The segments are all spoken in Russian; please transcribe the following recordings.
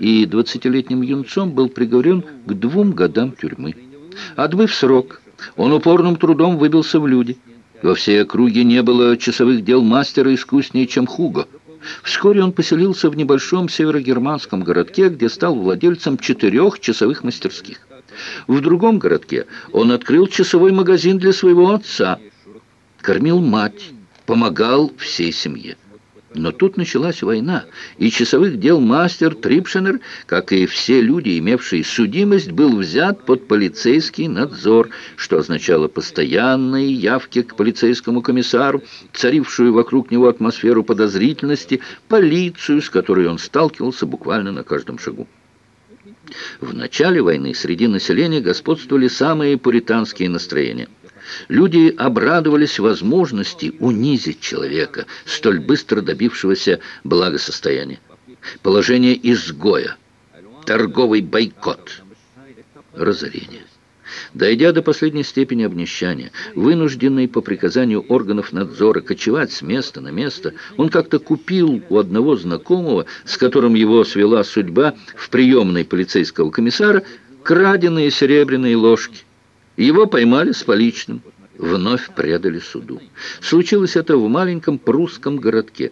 и 20-летним юнцом был приговорен к двум годам тюрьмы. Отбыв срок, он упорным трудом выбился в люди. Во всей округе не было часовых дел мастера искуснее, чем Хуго. Вскоре он поселился в небольшом северогерманском городке, где стал владельцем четырех часовых мастерских. В другом городке он открыл часовой магазин для своего отца, кормил мать, помогал всей семье. Но тут началась война, и часовых дел мастер Трипшенер, как и все люди, имевшие судимость, был взят под полицейский надзор, что означало постоянные явки к полицейскому комиссару, царившую вокруг него атмосферу подозрительности, полицию, с которой он сталкивался буквально на каждом шагу. В начале войны среди населения господствовали самые пуританские настроения – Люди обрадовались возможности унизить человека, столь быстро добившегося благосостояния. Положение изгоя, торговый бойкот, разорение. Дойдя до последней степени обнищания, вынужденный по приказанию органов надзора кочевать с места на место, он как-то купил у одного знакомого, с которым его свела судьба в приемной полицейского комиссара, краденые серебряные ложки. Его поймали с поличным, вновь предали суду. Случилось это в маленьком прусском городке.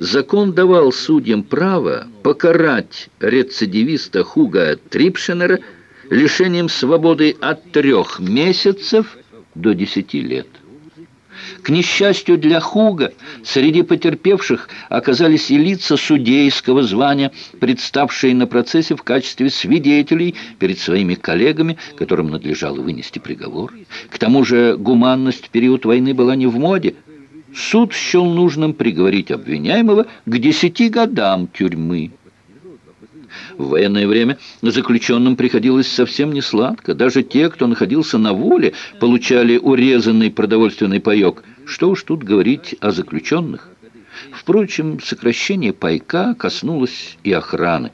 Закон давал судьям право покарать рецидивиста Хуга Трипшенера лишением свободы от трех месяцев до десяти лет. К несчастью для Хуга, среди потерпевших оказались и лица судейского звания, представшие на процессе в качестве свидетелей перед своими коллегами, которым надлежало вынести приговор. К тому же гуманность в период войны была не в моде. Суд счел нужным приговорить обвиняемого к десяти годам тюрьмы. В военное время заключенным приходилось совсем не сладко. Даже те, кто находился на воле, получали урезанный продовольственный паек. Что уж тут говорить о заключенных. Впрочем, сокращение пайка коснулось и охраны.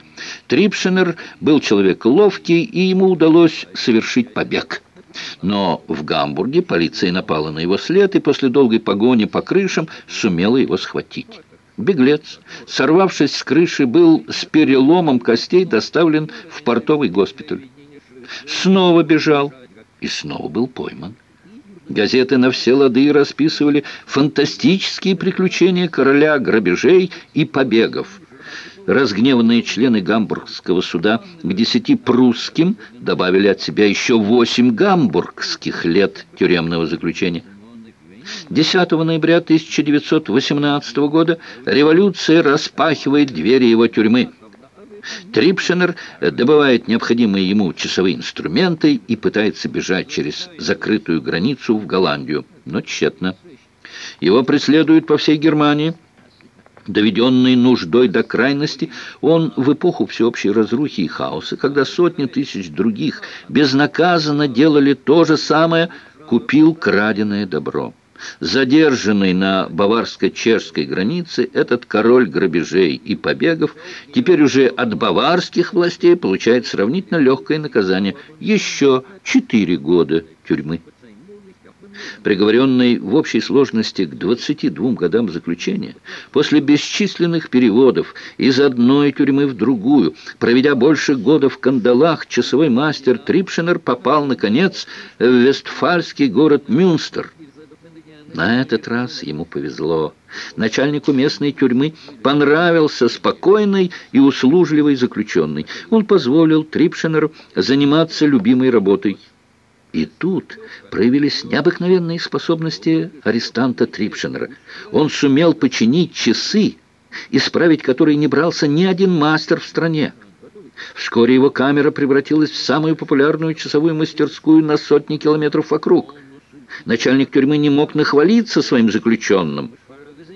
Трипшинер был человек ловкий, и ему удалось совершить побег. Но в Гамбурге полиция напала на его след и после долгой погони по крышам сумела его схватить. Беглец, сорвавшись с крыши, был с переломом костей доставлен в портовый госпиталь. Снова бежал и снова был пойман. Газеты на все лады расписывали фантастические приключения короля грабежей и побегов. Разгневанные члены гамбургского суда к десяти прусским добавили от себя еще восемь гамбургских лет тюремного заключения. 10 ноября 1918 года революция распахивает двери его тюрьмы. Трипшенер добывает необходимые ему часовые инструменты и пытается бежать через закрытую границу в Голландию, но тщетно. Его преследуют по всей Германии. Доведенный нуждой до крайности, он в эпоху всеобщей разрухи и хаоса, когда сотни тысяч других безнаказанно делали то же самое, купил краденое добро. Задержанный на баварско-чешской границе, этот король грабежей и побегов теперь уже от баварских властей получает сравнительно легкое наказание – еще четыре года тюрьмы. Приговоренный в общей сложности к 22 годам заключения, после бесчисленных переводов из одной тюрьмы в другую, проведя больше года в кандалах, часовой мастер Трипшинер попал, наконец, в вестфальский город Мюнстер – на этот раз ему повезло. Начальнику местной тюрьмы понравился спокойный и услужливый заключенный. Он позволил Трипшенеру заниматься любимой работой. И тут проявились необыкновенные способности арестанта Трипшенера. Он сумел починить часы, исправить которые не брался ни один мастер в стране. Вскоре его камера превратилась в самую популярную часовую мастерскую на сотни километров вокруг – Начальник тюрьмы не мог нахвалиться своим заключенным.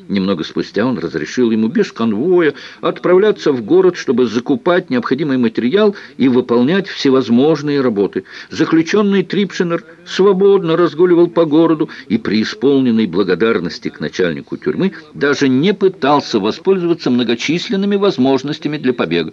Немного спустя он разрешил ему без конвоя отправляться в город, чтобы закупать необходимый материал и выполнять всевозможные работы. Заключенный Трипшинер свободно разгуливал по городу и при исполненной благодарности к начальнику тюрьмы даже не пытался воспользоваться многочисленными возможностями для побега.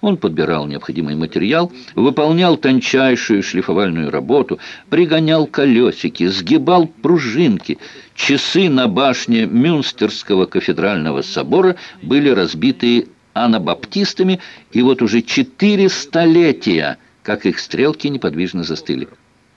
Он подбирал необходимый материал, выполнял тончайшую шлифовальную работу, пригонял колесики, сгибал пружинки. Часы на башне Мюнстерского кафедрального собора были разбиты анабаптистами, и вот уже четыре столетия, как их стрелки неподвижно застыли.